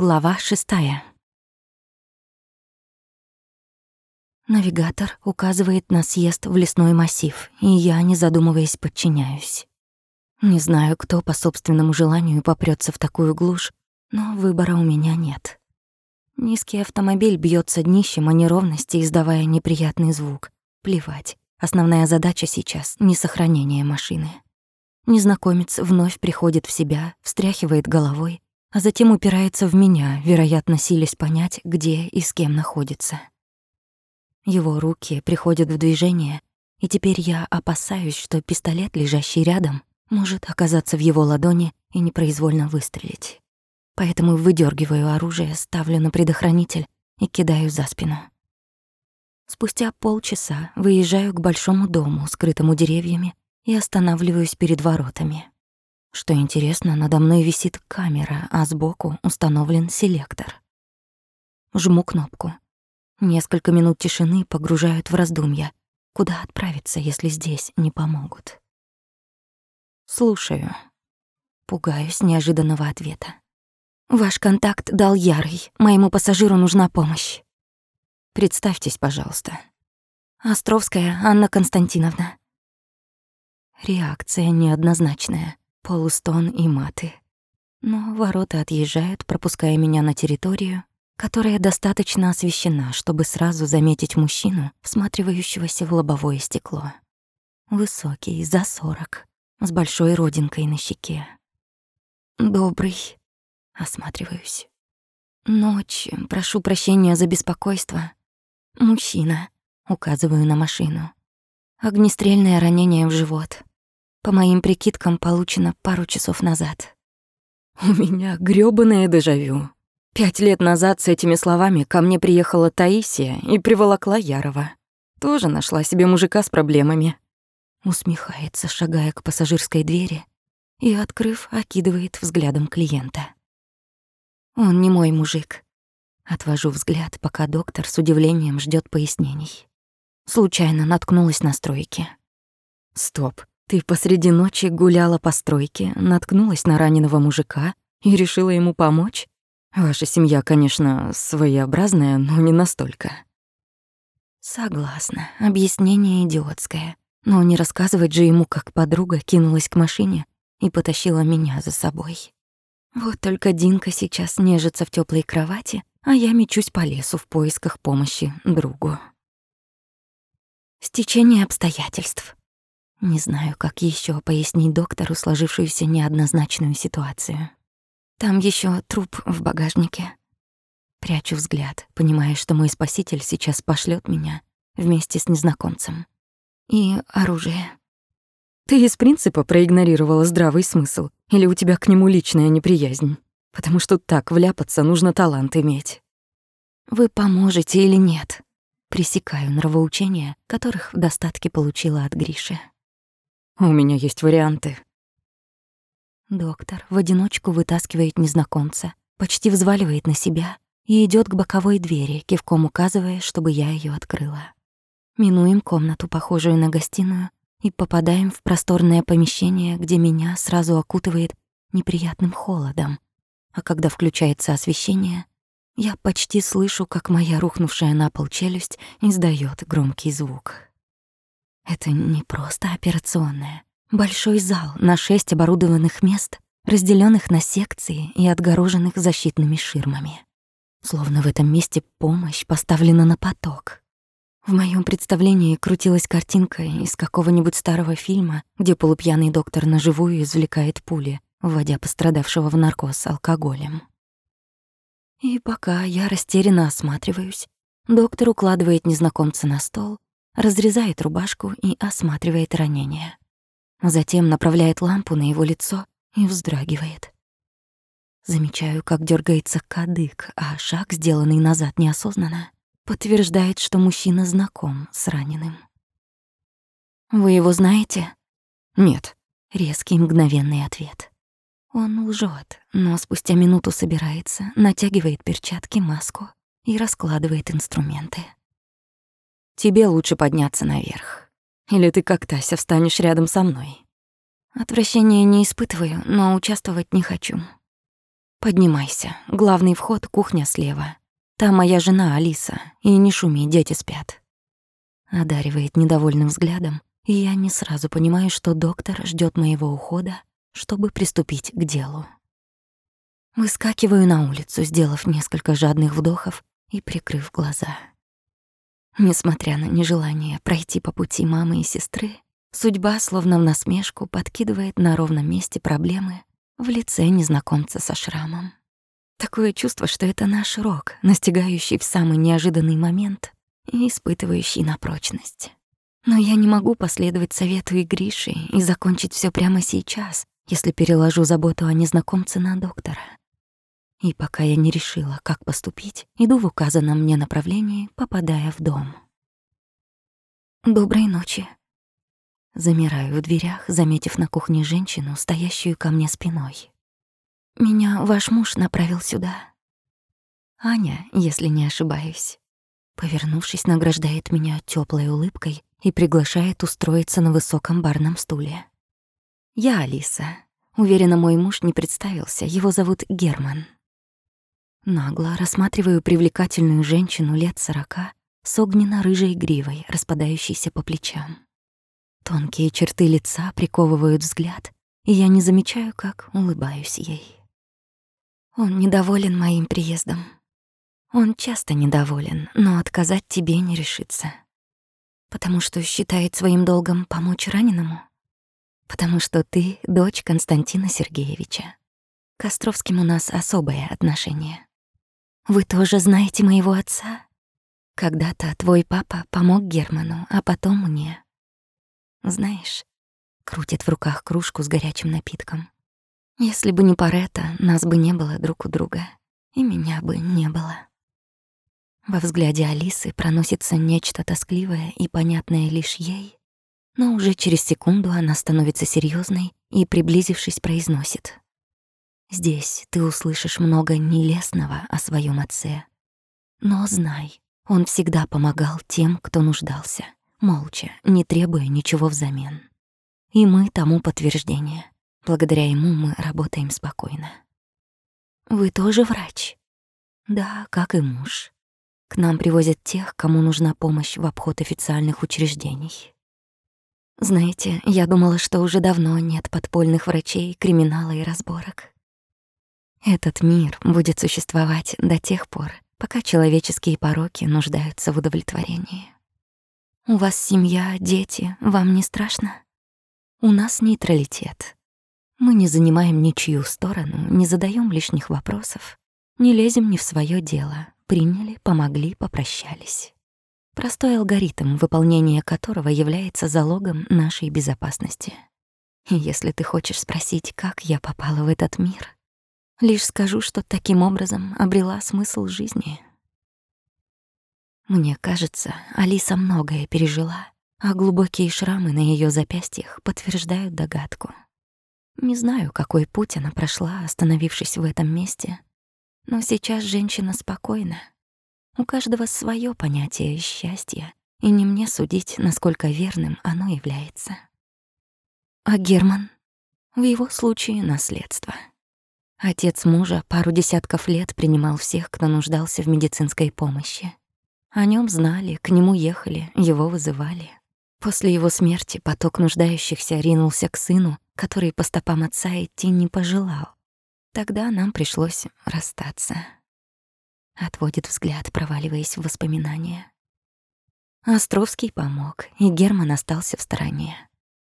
Глава шестая. Навигатор указывает на съезд в лесной массив, и я, не задумываясь, подчиняюсь. Не знаю, кто по собственному желанию попрётся в такую глушь, но выбора у меня нет. Низкий автомобиль бьется днищем о неровности, издавая неприятный звук. Плевать. Основная задача сейчас — не сохранение машины. Незнакомец вновь приходит в себя, встряхивает головой, а затем упирается в меня, вероятно, силясь понять, где и с кем находится. Его руки приходят в движение, и теперь я опасаюсь, что пистолет, лежащий рядом, может оказаться в его ладони и непроизвольно выстрелить. Поэтому выдергиваю оружие, ставлю на предохранитель и кидаю за спину. Спустя полчаса выезжаю к большому дому, скрытому деревьями, и останавливаюсь перед воротами. Что интересно, надо мной висит камера, а сбоку установлен селектор. Жму кнопку. Несколько минут тишины погружают в раздумья. Куда отправиться, если здесь не помогут? Слушаю. Пугаюсь неожиданного ответа. Ваш контакт дал Ярый. Моему пассажиру нужна помощь. Представьтесь, пожалуйста. Островская Анна Константиновна. Реакция неоднозначная. Полустон и маты. Но ворота отъезжают, пропуская меня на территорию, которая достаточно освещена, чтобы сразу заметить мужчину, всматривающегося в лобовое стекло. Высокий, за сорок, с большой родинкой на щеке. «Добрый», — осматриваюсь. «Ночь, прошу прощения за беспокойство. Мужчина», — указываю на машину. Огнестрельное ранение в живот. По моим прикидкам, получено пару часов назад. У меня грёбаное дежавю. Пять лет назад с этими словами ко мне приехала Таисия и приволокла Ярова. Тоже нашла себе мужика с проблемами усмехается, шагая к пассажирской двери и, открыв, окидывает взглядом клиента. Он не мой мужик. Отвожу взгляд, пока доктор с удивлением ждет пояснений. Случайно наткнулась на стройке. Стоп, ты посреди ночи гуляла по стройке, наткнулась на раненого мужика и решила ему помочь? Ваша семья, конечно, своеобразная, но не настолько. Согласна, объяснение идиотское. Но не рассказывать же ему, как подруга кинулась к машине и потащила меня за собой. Вот только Динка сейчас нежится в теплой кровати, а я мечусь по лесу в поисках помощи другу. Стечение обстоятельств. Не знаю, как еще пояснить доктору сложившуюся неоднозначную ситуацию. Там еще труп в багажнике. Прячу взгляд, понимая, что мой спаситель сейчас пошлет меня вместе с незнакомцем и оружие. Ты из принципа проигнорировала здравый смысл или у тебя к нему личная неприязнь? Потому что так вляпаться нужно талант иметь. Вы поможете или нет? Пресекаю нравоучения, которых в достатке получила от Гриши. У меня есть варианты. Доктор в одиночку вытаскивает незнакомца, почти взваливает на себя и идет к боковой двери, кивком указывая, чтобы я ее открыла. Минуем комнату, похожую на гостиную, и попадаем в просторное помещение, где меня сразу окутывает неприятным холодом. А когда включается освещение, я почти слышу, как моя рухнувшая на пол челюсть издаёт громкий звук. Это не просто операционная. Большой зал на шесть оборудованных мест, разделенных на секции и отгороженных защитными ширмами. Словно в этом месте помощь поставлена на поток. В моем представлении крутилась картинка из какого-нибудь старого фильма, где полупьяный доктор наживую извлекает пули, вводя пострадавшего в наркоз алкоголем. И пока я растерянно осматриваюсь, доктор укладывает незнакомца на стол, разрезает рубашку и осматривает ранение. Затем направляет лампу на его лицо и вздрагивает. Замечаю, как дергается кадык, а шаг, сделанный назад неосознанно, подтверждает, что мужчина знаком с раненым. «Вы его знаете?» «Нет». Резкий мгновенный ответ. Он лжет, но спустя минуту собирается, натягивает перчатки, маску и раскладывает инструменты. «Тебе лучше подняться наверх. Или ты как Тася встанешь рядом со мной?» Отвращения не испытываю, но участвовать не хочу. Поднимайся. Главный вход — кухня слева. Там моя жена Алиса. И не шуми, дети спят. Одаривает недовольным взглядом, и я не сразу понимаю, что доктор ждет моего ухода, чтобы приступить к делу. Выскакиваю на улицу, сделав несколько жадных вдохов и прикрыв глаза. Несмотря на нежелание пройти по пути мамы и сестры, судьба, словно в насмешку, подкидывает на ровном месте проблемы в лице незнакомца со шрамом. Такое чувство, что это наш рок, настигающий в самый неожиданный момент и испытывающий на прочность. Но я не могу последовать совету и Гриши и закончить все прямо сейчас, если переложу заботу о незнакомце на доктора. И пока я не решила, как поступить, иду в указанном мне направлении, попадая в дом. «Доброй ночи», Замираю в дверях, заметив на кухне женщину, стоящую ко мне спиной. «Меня ваш муж направил сюда». Аня, если не ошибаюсь. Повернувшись, награждает меня теплой улыбкой и приглашает устроиться на высоком барном стуле. «Я Алиса. Уверена, мой муж не представился. Его зовут Герман». Нагло рассматриваю привлекательную женщину лет сорока с огненно-рыжей гривой, распадающейся по плечам. Тонкие черты лица приковывают взгляд, и я не замечаю, как улыбаюсь ей. Он недоволен моим приездом. Он часто недоволен, но отказать тебе не решится. Потому что считает своим долгом помочь раненому. Потому что ты дочь Константина Сергеевича. К Островским у нас особое отношение. Вы тоже знаете моего отца? Когда-то твой папа помог Герману, а потом мне. Знаешь, крутит в руках кружку с горячим напитком. Если бы не Парета, нас бы не было друг у друга, и меня бы не было. Во взгляде Алисы проносится нечто тоскливое и понятное лишь ей, но уже через секунду она становится серьезной и, приблизившись, произносит. «Здесь ты услышишь много нелестного о своем отце. Но знай, он всегда помогал тем, кто нуждался молча, не требуя ничего взамен. И мы тому подтверждение. Благодаря ему мы работаем спокойно. Вы тоже врач? Да, как и муж. К нам привозят тех, кому нужна помощь в обход официальных учреждений. Знаете, я думала, что уже давно нет подпольных врачей, криминала и разборок. Этот мир будет существовать до тех пор, пока человеческие пороки нуждаются в удовлетворении. У вас семья, дети, вам не страшно? У нас нейтралитет. Мы не занимаем ничью сторону, не задаем лишних вопросов, не лезем не в свое дело. Приняли, помогли, попрощались. Простой алгоритм, выполнение которого является залогом нашей безопасности. И если ты хочешь спросить, как я попала в этот мир, лишь скажу, что таким образом обрела смысл жизни — мне кажется, Алиса многое пережила, а глубокие шрамы на ее запястьях подтверждают догадку. Не знаю, какой путь она прошла, остановившись в этом месте, но сейчас женщина спокойна. У каждого свое понятие счастья, и не мне судить, насколько верным оно является. А Герман? В его случае наследство. Отец мужа пару десятков лет принимал всех, кто нуждался в медицинской помощи. О нем знали, к нему ехали, его вызывали. После его смерти поток нуждающихся ринулся к сыну, который по стопам отца идти не пожелал. Тогда нам пришлось расстаться. Отводит взгляд, проваливаясь в воспоминания. Островский помог, и Герман остался в стороне.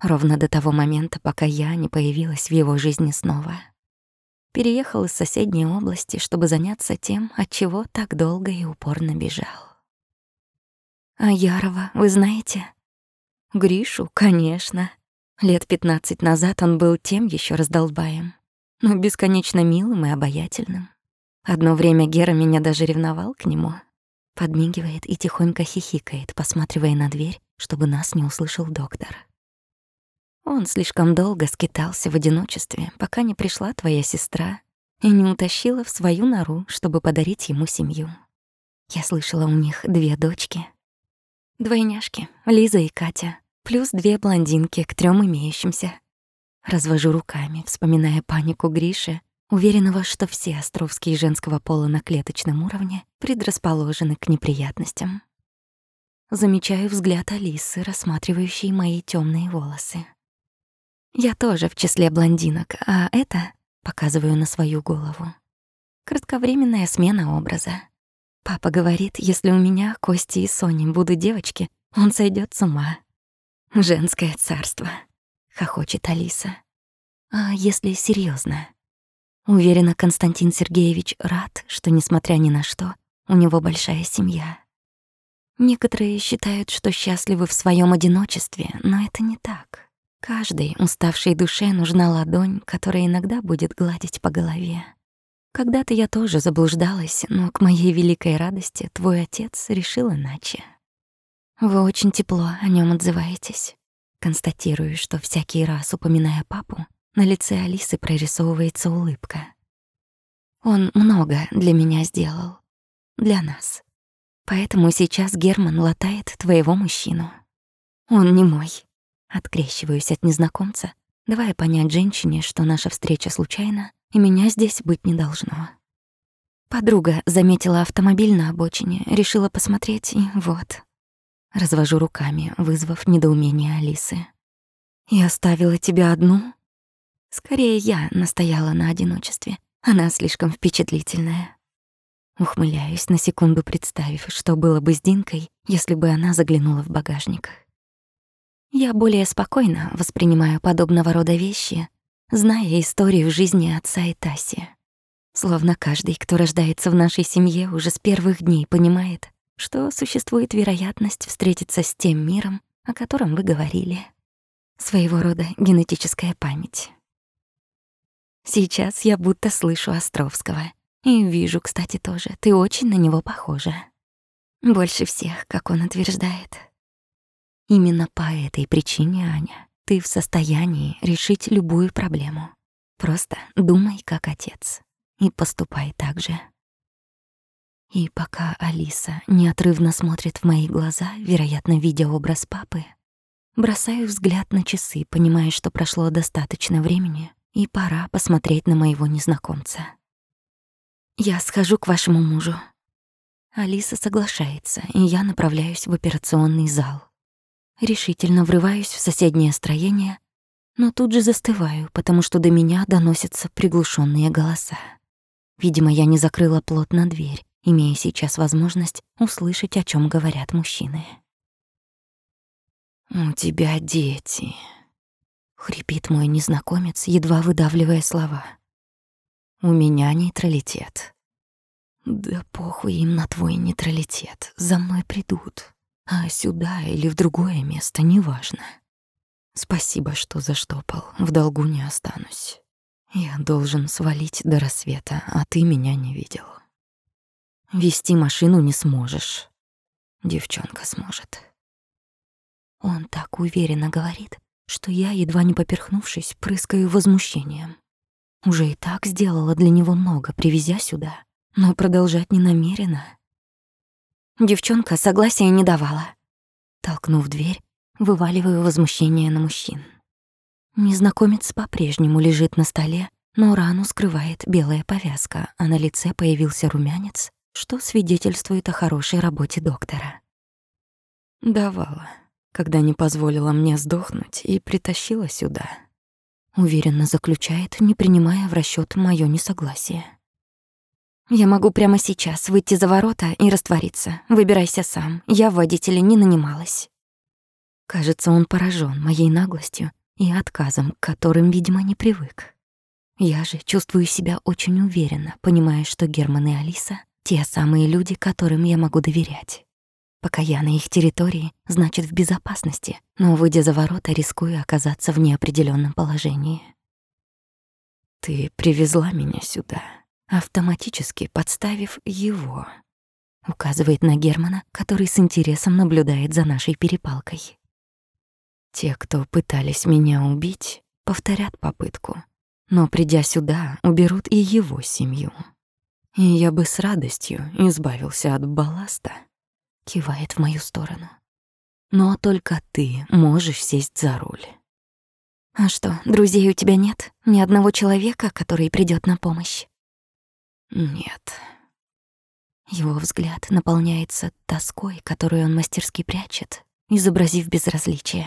Ровно до того момента, пока я не появилась в его жизни снова. Переехал из соседней области, чтобы заняться тем, от чего так долго и упорно бежал. А Ярова вы знаете? Гришу, конечно. Лет пятнадцать назад он был тем еще раздолбаем, но бесконечно милым и обаятельным. Одно время Гера меня даже ревновал к нему. Подмигивает и тихонько хихикает, посматривая на дверь, чтобы нас не услышал доктор. Он слишком долго скитался в одиночестве, пока не пришла твоя сестра и не утащила в свою нору, чтобы подарить ему семью. Я слышала, у них две дочки — Двойняшки, Лиза и Катя, плюс две блондинки к трем имеющимся. Развожу руками, вспоминая панику Гриши, уверенного, что все островские женского пола на клеточном уровне предрасположены к неприятностям. Замечаю взгляд Алисы, рассматривающей мои темные волосы. Я тоже в числе блондинок, а это показываю на свою голову. Кратковременная смена образа. Папа говорит, если у меня, Кости и Сони будут девочки, он сойдет с ума. Женское царство, хохочет Алиса. А если серьезно? Уверена, Константин Сергеевич рад, что, несмотря ни на что, у него большая семья. Некоторые считают, что счастливы в своем одиночестве, но это не так. Каждой уставшей душе нужна ладонь, которая иногда будет гладить по голове. Когда-то я тоже заблуждалась, но к моей великой радости твой отец решил иначе. Вы очень тепло о нем отзываетесь. Констатирую, что всякий раз, упоминая папу, на лице Алисы прорисовывается улыбка. Он много для меня сделал. Для нас. Поэтому сейчас Герман латает твоего мужчину. Он не мой. Открещиваюсь от незнакомца, давая понять женщине, что наша встреча случайна, и меня здесь быть не должно. Подруга заметила автомобиль на обочине, решила посмотреть, и вот. Развожу руками, вызвав недоумение Алисы. «И оставила тебя одну?» Скорее, я настояла на одиночестве. Она слишком впечатлительная. Ухмыляюсь, на секунду представив, что было бы с Динкой, если бы она заглянула в багажник. Я более спокойно воспринимаю подобного рода вещи, зная историю жизни отца и Таси. Словно каждый, кто рождается в нашей семье, уже с первых дней понимает, что существует вероятность встретиться с тем миром, о котором вы говорили. Своего рода генетическая память. Сейчас я будто слышу Островского. И вижу, кстати, тоже, ты очень на него похожа. Больше всех, как он утверждает. Именно по этой причине, Аня, ты в состоянии решить любую проблему. Просто думай как отец и поступай так же. И пока Алиса неотрывно смотрит в мои глаза, вероятно, видя образ папы, бросаю взгляд на часы, понимая, что прошло достаточно времени, и пора посмотреть на моего незнакомца. «Я схожу к вашему мужу». Алиса соглашается, и я направляюсь в операционный зал. Решительно врываюсь в соседнее строение, но тут же застываю, потому что до меня доносятся приглушенные голоса. Видимо, я не закрыла плотно дверь, имея сейчас возможность услышать, о чем говорят мужчины. «У тебя дети», Хрипит мой незнакомец, едва выдавливая слова. У меня нейтралитет. Да похуй им на твой нейтралитет. За мной придут. А сюда или в другое место, неважно. Спасибо, что заштопал. В долгу не останусь. Я должен свалить до рассвета, а ты меня не видел. Вести машину не сможешь. Девчонка сможет. Он так уверенно говорит, что я, едва не поперхнувшись, прыскаю возмущением. Уже и так сделала для него много, привезя сюда, но продолжать не намерена. Девчонка согласия не давала. Толкнув дверь, вываливаю возмущение на мужчин. Незнакомец по-прежнему лежит на столе, но рану скрывает белая повязка, а на лице появился румянец, что свидетельствует о хорошей работе доктора. «Давала», когда не позволила мне сдохнуть и притащила сюда. Уверенно заключает, не принимая в расчёт моё несогласие. Я могу прямо сейчас выйти за ворота и раствориться. Выбирайся сам. Я в водителе не нанималась. Кажется, он поражен моей наглостью и отказом, к которым, видимо, не привык. Я же чувствую себя очень уверенно, понимая, что Герман и Алиса — те самые люди, которым я могу доверять. Пока я на их территории, значит, в безопасности, но, выйдя за ворота, рискую оказаться в неопределенном положении. «Ты привезла меня сюда, автоматически подставив его», указывает на Германа, который с интересом наблюдает за нашей перепалкой. «Те, кто пытались меня убить, повторят попытку, но, придя сюда, уберут и его семью. И я бы с радостью избавился от балласта, кивает в мою сторону. Но только ты можешь сесть за руль. А что, друзей у тебя нет? Ни одного человека, который придет на помощь? Нет. Его взгляд наполняется тоской, которую он мастерски прячет, изобразив безразличие.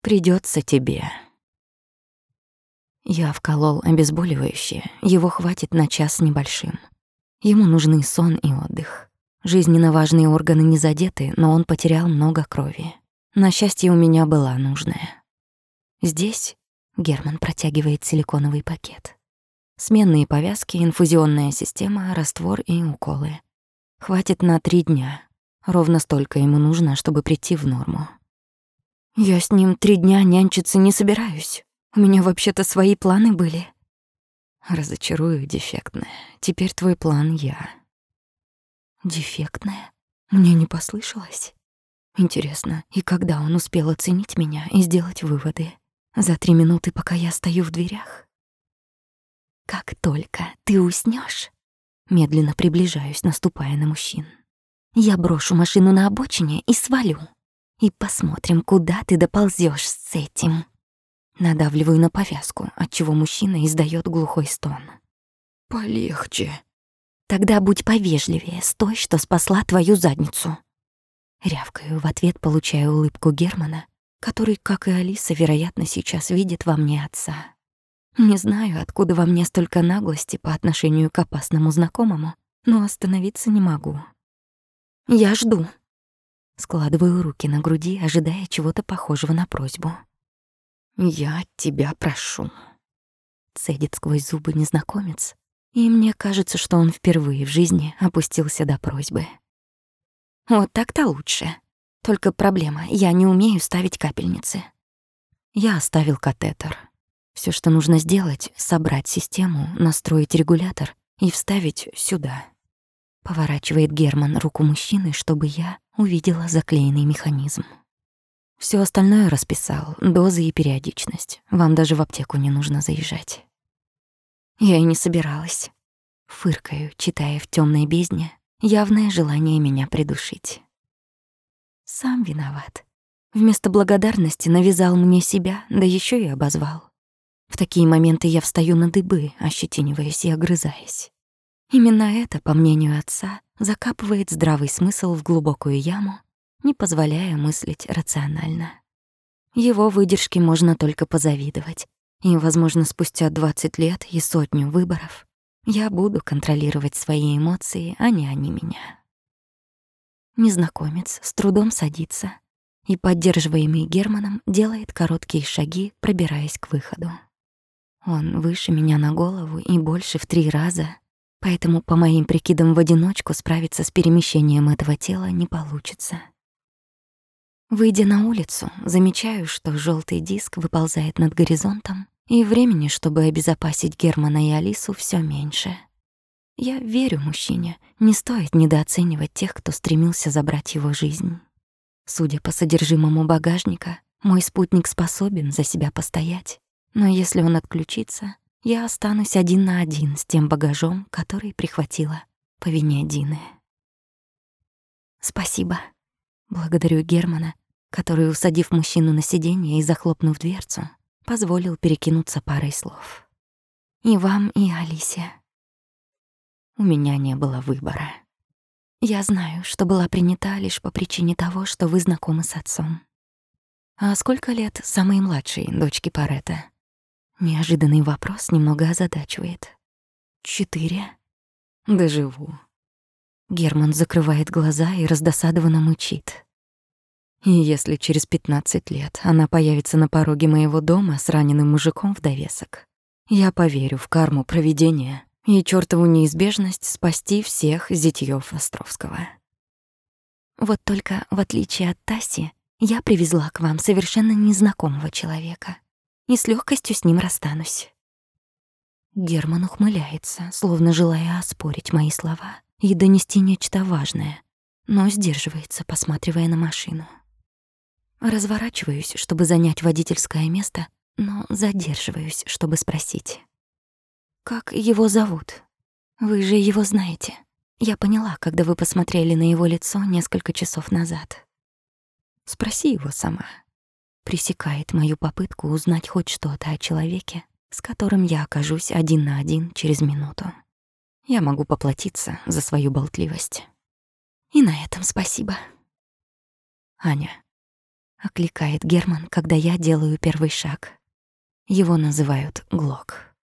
Придется тебе. Я вколол обезболивающее, его хватит на час небольшим. Ему нужны сон и отдых. Жизненно важные органы не задеты, но он потерял много крови. На счастье, у меня была нужная. Здесь Герман протягивает силиконовый пакет. Сменные повязки, инфузионная система, раствор и уколы. Хватит на три дня. Ровно столько ему нужно, чтобы прийти в норму. Я с ним три дня нянчиться не собираюсь. У меня вообще-то свои планы были. Разочарую, дефектная. Теперь твой план я. Дефектная? Мне не послышалось. Интересно, и когда он успел оценить меня и сделать выводы? За три минуты, пока я стою в дверях. Как только ты уснешь, медленно приближаюсь, наступая на мужчин. Я брошу машину на обочине и свалю. И посмотрим, куда ты доползешь с этим. Надавливаю на повязку, отчего мужчина издает глухой стон. Полегче. Тогда будь повежливее, стой, что спасла твою задницу. Рявкаю в ответ, получая улыбку Германа, который, как и Алиса, вероятно, сейчас видит во мне отца. Не знаю, откуда во мне столько наглости по отношению к опасному знакомому, но остановиться не могу. Я жду. Складываю руки на груди, ожидая чего-то похожего на просьбу. «Я тебя прошу», — цедит сквозь зубы незнакомец, и мне кажется, что он впервые в жизни опустился до просьбы. «Вот так-то лучше», только проблема, я не умею ставить капельницы. Я оставил катетер. Все, что нужно сделать, собрать систему, настроить регулятор и вставить сюда. Поворачивает Герман руку мужчины, чтобы я увидела заклеенный механизм. Все остальное расписал, дозы и периодичность. Вам даже в аптеку не нужно заезжать. Я и не собиралась. Фыркаю, читая в темной бездне явное желание меня придушить. Сам виноват. Вместо благодарности навязал мне себя, да еще и обозвал. В такие моменты я встаю на дыбы, ощетиниваясь и огрызаясь. Именно это, по мнению отца, закапывает здравый смысл в глубокую яму, не позволяя мыслить рационально. Его выдержке можно только позавидовать, и, возможно, спустя 20 лет и сотню выборов я буду контролировать свои эмоции, а не они меня. Незнакомец с трудом садится и, поддерживаемый Германом, делает короткие шаги, пробираясь к выходу. Он выше меня на голову и больше в три раза, поэтому, по моим прикидам, в одиночку справиться с перемещением этого тела не получится. Выйдя на улицу, замечаю, что желтый диск выползает над горизонтом, и времени, чтобы обезопасить Германа и Алису, все меньше. Я верю мужчине, не стоит недооценивать тех, кто стремился забрать его жизнь. Судя по содержимому багажника, мой спутник способен за себя постоять, но если он отключится, я останусь один на один с тем багажом, который прихватила по вине Дины. Спасибо. Благодарю Германа, который, усадив мужчину на сиденье и захлопнув дверцу, позволил перекинуться парой слов. И вам, и Алисе. У меня не было выбора. Я знаю, что была принята лишь по причине того, что вы знакомы с отцом. А сколько лет самой младшей дочке Парета? Неожиданный вопрос немного озадачивает. Четыре. Доживу. Герман закрывает глаза и раздосадованно мычит. И если через пятнадцать лет она появится на пороге моего дома с раненым мужиком в довесок, я поверю в карму провидения и чёртову неизбежность спасти всех зятьёв Островского. Вот только, в отличие от Таси, я привезла к вам совершенно незнакомого человека и с легкостью с ним расстанусь. Герман ухмыляется, словно желая оспорить мои слова и донести нечто важное, но сдерживается, посматривая на машину. Разворачиваюсь, чтобы занять водительское место, но задерживаюсь, чтобы спросить. «Как его зовут? Вы же его знаете. Я поняла, когда вы посмотрели на его лицо несколько часов назад. Спроси его сама». Пресекает мою попытку узнать хоть что-то о человеке, с которым я окажусь один на один через минуту. Я могу поплатиться за свою болтливость. И на этом спасибо. Аня. Окликает Герман, когда я делаю первый шаг. Его называют Глок.